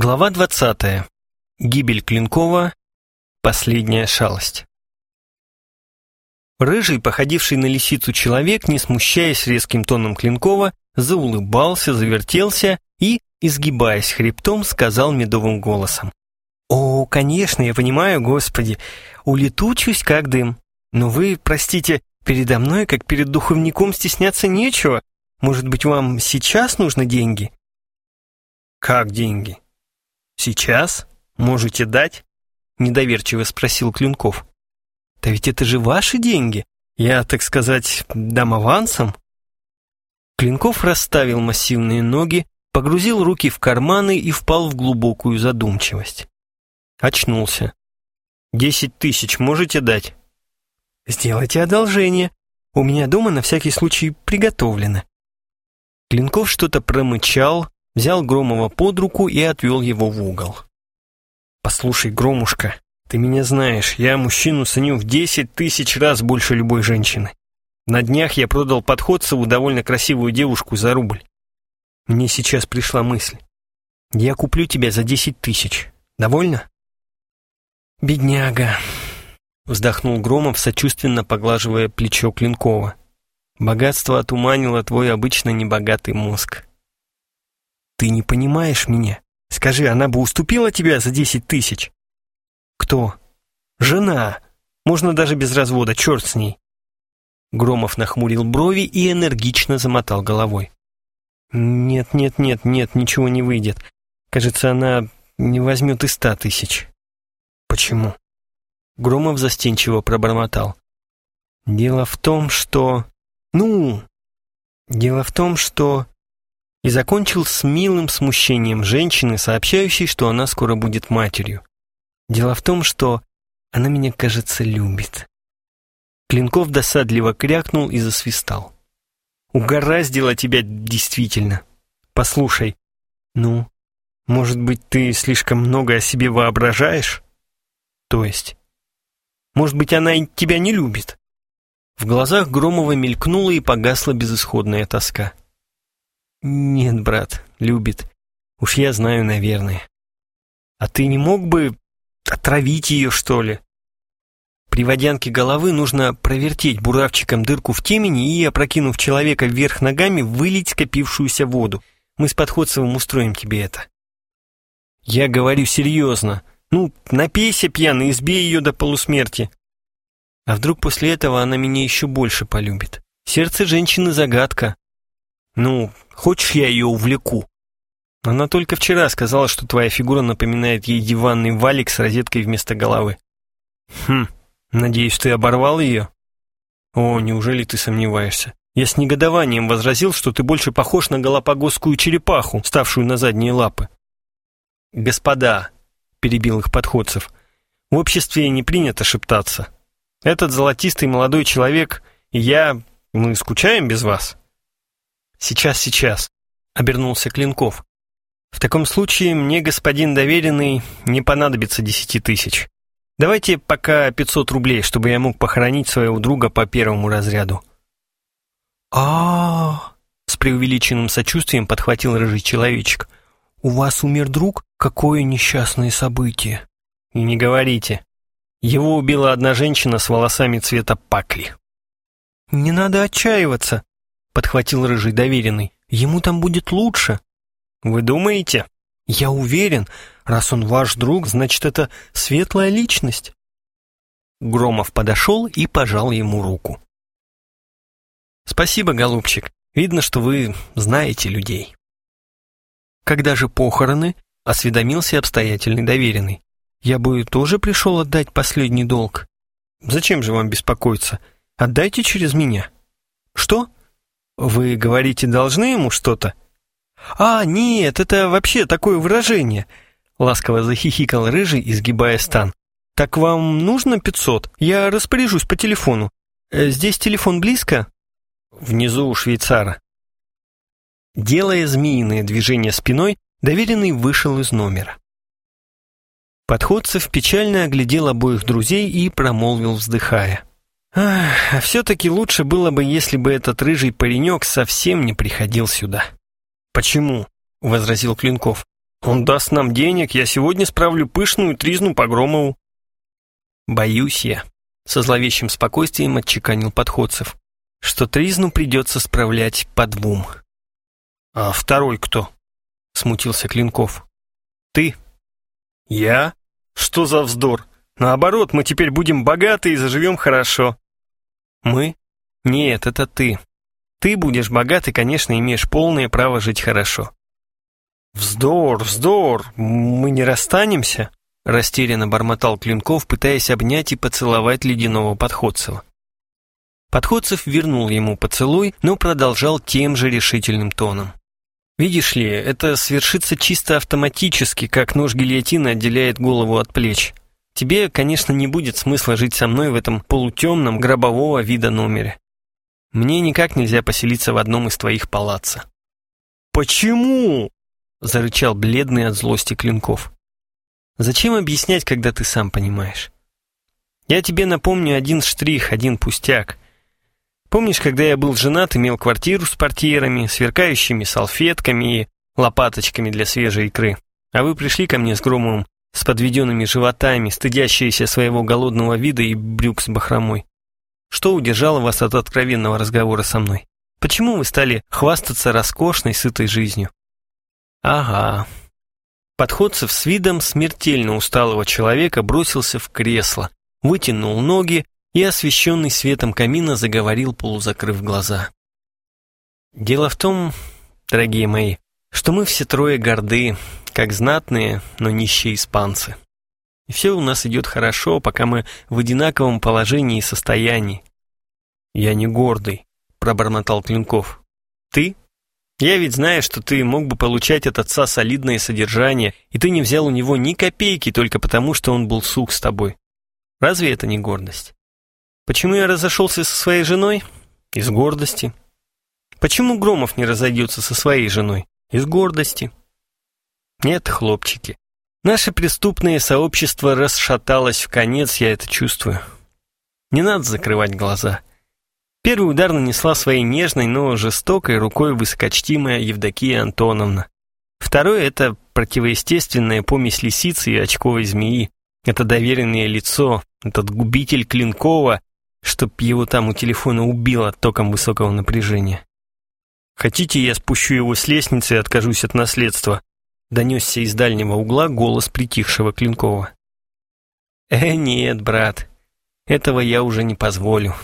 Глава 20. Гибель Клинкова. Последняя шалость. Рыжий, походивший на лисицу человек, не смущаясь резким тоном Клинкова, заулыбался, завертелся и, изгибаясь хребтом, сказал медовым голосом. «О, конечно, я понимаю, Господи, улетучусь, как дым. Но вы, простите, передо мной, как перед духовником, стесняться нечего. Может быть, вам сейчас нужны деньги?» «Как деньги?» «Сейчас? Можете дать?» — недоверчиво спросил Клюнков. «Да ведь это же ваши деньги. Я, так сказать, дам авансом». Клинков расставил массивные ноги, погрузил руки в карманы и впал в глубокую задумчивость. Очнулся. «Десять тысяч можете дать?» «Сделайте одолжение. У меня дома на всякий случай приготовлено». Клинков что-то промычал, взял Громова под руку и отвел его в угол. «Послушай, Громушка, ты меня знаешь, я мужчину ценю в десять тысяч раз больше любой женщины. На днях я продал Подходцеву довольно красивую девушку за рубль. Мне сейчас пришла мысль. Я куплю тебя за десять тысяч. Довольно?» «Бедняга», — вздохнул Громов, сочувственно поглаживая плечо Клинкова. «Богатство отуманило твой обычно небогатый мозг. Ты не понимаешь меня. Скажи, она бы уступила тебя за десять тысяч? Кто? Жена. Можно даже без развода, черт с ней. Громов нахмурил брови и энергично замотал головой. Нет, нет, нет, нет, ничего не выйдет. Кажется, она не возьмет и ста тысяч. Почему? Громов застенчиво пробормотал. Дело в том, что... Ну... Дело в том, что и закончил с милым смущением женщины, сообщающей, что она скоро будет матерью. Дело в том, что она меня, кажется, любит. Клинков досадливо крякнул и засвистал. «Угораздило тебя действительно. Послушай, ну, может быть, ты слишком много о себе воображаешь? То есть? Может быть, она тебя не любит?» В глазах Громова мелькнула и погасла безысходная тоска. «Нет, брат, любит. Уж я знаю, наверное. А ты не мог бы отравить ее, что ли?» При водянке головы нужно провертеть буравчиком дырку в темени и, опрокинув человека вверх ногами, вылить скопившуюся воду. Мы с Подходцевым устроим тебе это. Я говорю серьезно. Ну, напейся пьяный, избей ее до полусмерти. А вдруг после этого она меня еще больше полюбит? Сердце женщины загадка. Ну, хочешь, я ее увлеку?» Она только вчера сказала, что твоя фигура напоминает ей диванный валик с розеткой вместо головы. Хм, надеюсь, ты оборвал ее? О, неужели ты сомневаешься? Я с негодованием возразил, что ты больше похож на галапагосскую черепаху, ставшую на задние лапы. Господа, перебил их подходцев, в обществе не принято шептаться. Этот золотистый молодой человек и я, мы скучаем без вас. «Сейчас, сейчас», — обернулся Клинков. «В таком случае мне, господин доверенный, не понадобится десяти тысяч. Давайте пока пятьсот рублей, чтобы я мог похоронить своего друга по первому разряду». а, с преувеличенным сочувствием подхватил рыжий человечек. «У вас умер друг? Какое несчастное событие!» «И не говорите. Его убила одна женщина с волосами цвета пакли». «Не надо отчаиваться», подхватил рыжий доверенный. Ему там будет лучше. Вы думаете? Я уверен, раз он ваш друг, значит, это светлая личность. Громов подошел и пожал ему руку. Спасибо, голубчик. Видно, что вы знаете людей. Когда же похороны, осведомился обстоятельный доверенный. Я бы тоже пришел отдать последний долг. Зачем же вам беспокоиться? Отдайте через меня. Что? «Вы говорите, должны ему что-то?» «А, нет, это вообще такое выражение», — ласково захихикал Рыжий, изгибая стан. «Так вам нужно пятьсот? Я распоряжусь по телефону. Э, здесь телефон близко?» «Внизу у швейцара». Делая змеиное движение спиной, доверенный вышел из номера. Подходцев печально оглядел обоих друзей и промолвил, вздыхая. Ах, а все-таки лучше было бы, если бы этот рыжий паренек совсем не приходил сюда. «Почему?» — возразил Клинков. Он даст нам денег, я сегодня справлю пышную тризну по Громову. Боюсь я, со зловещим спокойствием отчеканил подходцев, что тризну придется справлять по двум. А второй кто? Смутился Клинков. Ты. Я? Что за вздор? Наоборот, мы теперь будем богаты и заживем хорошо. Мы? Нет, это ты. Ты будешь богат и, конечно, имеешь полное право жить хорошо. «Вздор, вздор, мы не расстанемся?» Растерянно бормотал Клинков, пытаясь обнять и поцеловать ледяного Подходцева. Подходцев вернул ему поцелуй, но продолжал тем же решительным тоном. «Видишь ли, это свершится чисто автоматически, как нож гильотины отделяет голову от плеч. Тебе, конечно, не будет смысла жить со мной в этом полутемном гробового вида номере. Мне никак нельзя поселиться в одном из твоих палаццо». «Почему?» — зарычал бледный от злости Клинков. «Зачем объяснять, когда ты сам понимаешь? Я тебе напомню один штрих, один пустяк. Помнишь, когда я был женат, имел квартиру с портьерами, сверкающими салфетками и лопаточками для свежей икры, а вы пришли ко мне с Громовым с подведенными животами, стыдящиеся своего голодного вида и брюк с бахромой? Что удержало вас от откровенного разговора со мной? Почему вы стали хвастаться роскошной, сытой жизнью? Ага. Подходцев с видом смертельно усталого человека бросился в кресло, вытянул ноги и, освещенный светом камина, заговорил, полузакрыв глаза. Дело в том, дорогие мои, что мы все трое горды, как знатные, но нищие испанцы. И все у нас идет хорошо, пока мы в одинаковом положении и состоянии. «Я не гордый», — пробормотал Клинков. «Ты я ведь знаю, что ты мог бы получать от отца солидное содержание, и ты не взял у него ни копейки только потому, что он был сух с тобой. Разве это не гордость? Почему я разошелся со своей женой? Из гордости. Почему Громов не разойдется со своей женой? Из гордости. Нет, хлопчики. Наше преступное сообщество расшаталось в конец, я это чувствую. Не надо закрывать глаза. Первый удар нанесла своей нежной, но жестокой рукой высокочтимая Евдокия Антоновна. Второй — это противоестественная помесь лисицы и очковой змеи. Это доверенное лицо, этот губитель Клинкова, чтоб его там у телефона убило током высокого напряжения. «Хотите, я спущу его с лестницы и откажусь от наследства?» Донесся из дальнего угла голос притихшего Клинкова. «Э, нет, брат, этого я уже не позволю.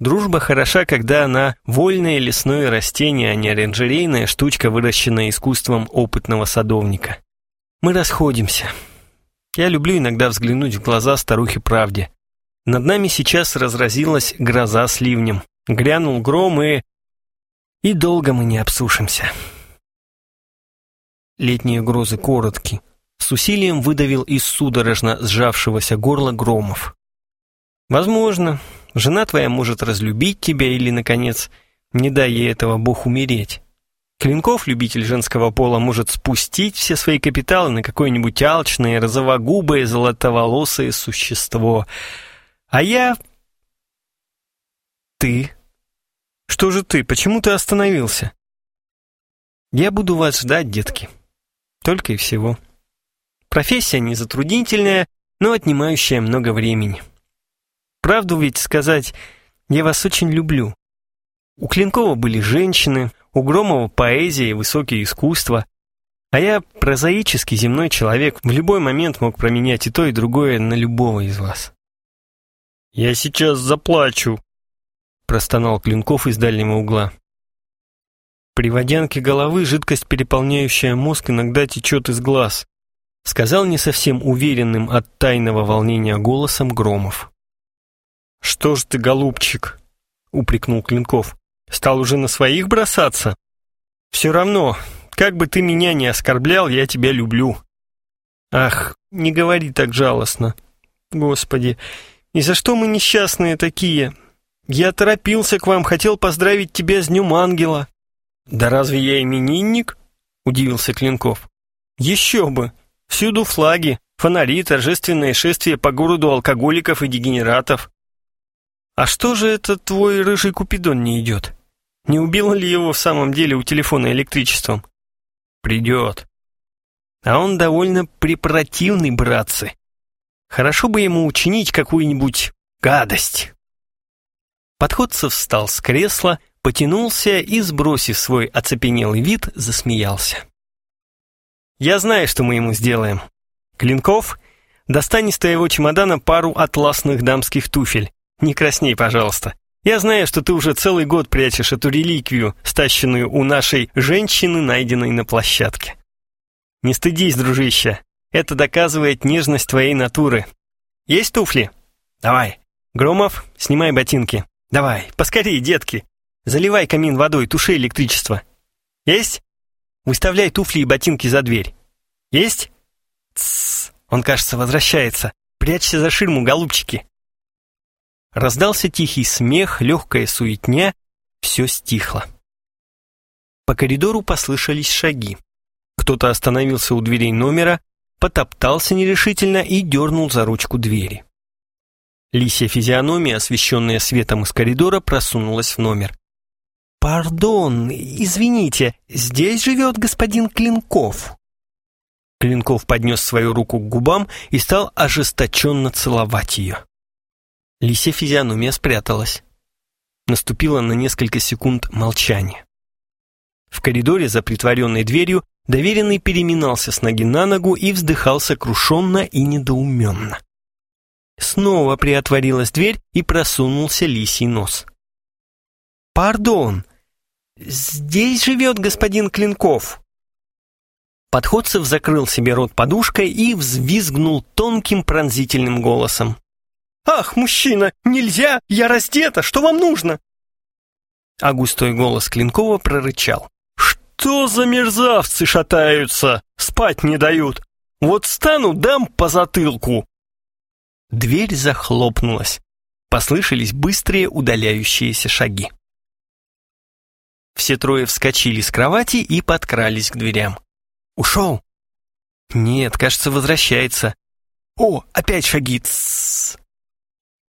Дружба хороша, когда она вольное лесное растение, а не оранжерейная штучка, выращенная искусством опытного садовника. Мы расходимся. Я люблю иногда взглянуть в глаза старухе правде. Над нами сейчас разразилась гроза с ливнем. Грянул гром и... И долго мы не обсушимся. Летние грозы коротки. С усилием выдавил из судорожно сжавшегося горла громов. Возможно, Жена твоя может разлюбить тебя или, наконец, не дай ей этого Бог умереть. Клинков, любитель женского пола, может спустить все свои капиталы на какое-нибудь алчное, розовогубое, золотоволосое существо. А я... Ты? Что же ты? Почему ты остановился? Я буду вас ждать, детки. Только и всего. Профессия не затруднительная, но отнимающая много времени. Правду ведь сказать, я вас очень люблю. У Клинкова были женщины, у Громова поэзия и высокие искусства, а я прозаический земной человек, в любой момент мог променять и то, и другое на любого из вас. «Я сейчас заплачу», — простонал Клинков из дальнего угла. При водянке головы жидкость, переполняющая мозг, иногда течет из глаз, сказал не совсем уверенным от тайного волнения голосом Громов. «Что ж ты, голубчик?» — упрекнул Клинков. «Стал уже на своих бросаться? Все равно, как бы ты меня ни оскорблял, я тебя люблю». «Ах, не говори так жалостно. Господи, и за что мы несчастные такие? Я торопился к вам, хотел поздравить тебя с Днем Ангела». «Да разве я именинник?» — удивился Клинков. «Еще бы! Всюду флаги, фонари, торжественное шествие по городу алкоголиков и дегенератов. «А что же это твой рыжий Купидон не идет? Не убило ли его в самом деле у телефона электричеством?» «Придет». А он довольно препротивный, братцы. Хорошо бы ему учинить какую-нибудь гадость. Подходцев встал с кресла, потянулся и, сбросив свой оцепенелый вид, засмеялся. «Я знаю, что мы ему сделаем. Клинков, достань из твоего чемодана пару атласных дамских туфель. Не красней, пожалуйста. Я знаю, что ты уже целый год прячешь эту реликвию, стащенную у нашей женщины, найденной на площадке. Не стыдись, дружище. Это доказывает нежность твоей натуры. Есть туфли? Давай. Громов, снимай ботинки. Давай, поскорее, детки. Заливай камин водой, туши электричество. Есть? Выставляй туфли и ботинки за дверь. Есть? Тссс, он, кажется, возвращается. Прячься за ширму, голубчики. Раздался тихий смех, легкая суетня, все стихло. По коридору послышались шаги. Кто-то остановился у дверей номера, потоптался нерешительно и дернул за ручку двери. Лисия физиономия, освещенная светом из коридора, просунулась в номер. «Пардон, извините, здесь живет господин Клинков». Клинков поднес свою руку к губам и стал ожесточенно целовать ее. Лисия физиономия спряталась. Наступило на несколько секунд молчание. В коридоре за притворенной дверью доверенный переминался с ноги на ногу и вздыхал сокрушенно и недоуменно. Снова приотворилась дверь и просунулся лисий нос. «Пардон, здесь живет господин Клинков». Подходцев закрыл себе рот подушкой и взвизгнул тонким пронзительным голосом. «Ах, мужчина, нельзя! Я раздета! Что вам нужно?» А густой голос Клинкова прорычал. «Что за мерзавцы шатаются? Спать не дают! Вот стану, дам по затылку!» Дверь захлопнулась. Послышались быстрые удаляющиеся шаги. Все трое вскочили с кровати и подкрались к дверям. «Ушел?» «Нет, кажется, возвращается». «О, опять шаги!» -с -с.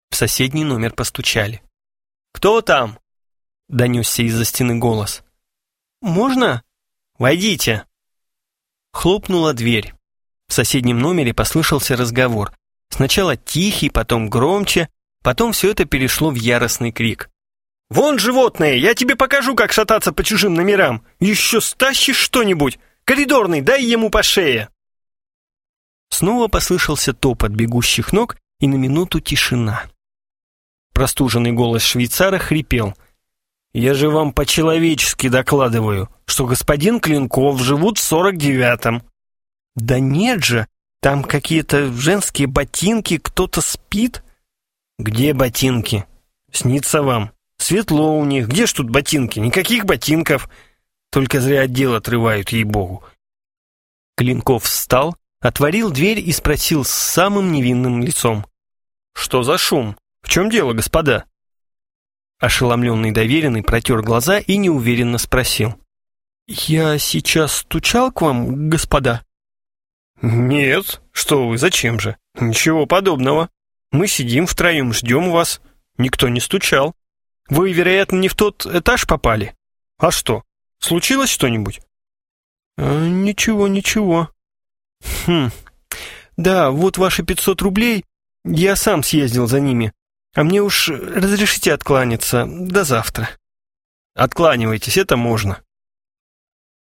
В соседний номер постучали. «Кто там?» — донесся из-за стены голос. «Можно? Войдите!» Хлопнула дверь. В соседнем номере послышался разговор. Сначала тихий, потом громче, потом все это перешло в яростный крик. «Вон животное! Я тебе покажу, как шататься по чужим номерам! Еще стащишь что-нибудь! Коридорный, дай ему по шее!» Снова послышался топот бегущих ног, и на минуту тишина. Простуженный голос швейцара хрипел. «Я же вам по-человечески докладываю, что господин Клинков живут в сорок девятом». «Да нет же, там какие-то женские ботинки, кто-то спит». «Где ботинки?» «Снится вам. Светло у них. Где ж тут ботинки? Никаких ботинков. Только зря отдел отрывают, ей-богу». Клинков встал, отворил дверь и спросил с самым невинным лицом. «Что за шум?» «В чем дело, господа?» Ошеломленный доверенный протер глаза и неуверенно спросил. «Я сейчас стучал к вам, господа?» «Нет, что вы, зачем же? Ничего подобного. Мы сидим втроем, ждем вас. Никто не стучал. Вы, вероятно, не в тот этаж попали. А что, случилось что-нибудь?» а, «Ничего, ничего». «Хм, да, вот ваши пятьсот рублей. Я сам съездил за ними. А мне уж разрешите откланяться до завтра. Откланивайтесь, это можно.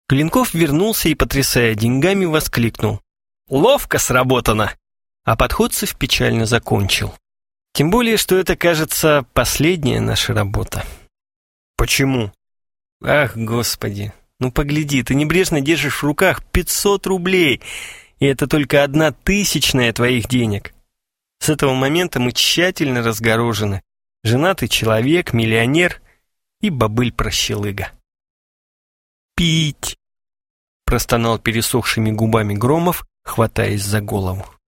Клинков вернулся и, потрясая деньгами, воскликнул. Ловко сработано! А Подходцев печально закончил. Тем более, что это, кажется, последняя наша работа. Почему? Ах, господи, ну погляди, ты небрежно держишь в руках 500 рублей, и это только одна тысячная твоих денег. С этого момента мы тщательно разгорожены. Женатый человек, миллионер и бобыль-прощелыга. «Пить!» — простонал пересохшими губами Громов, хватаясь за голову.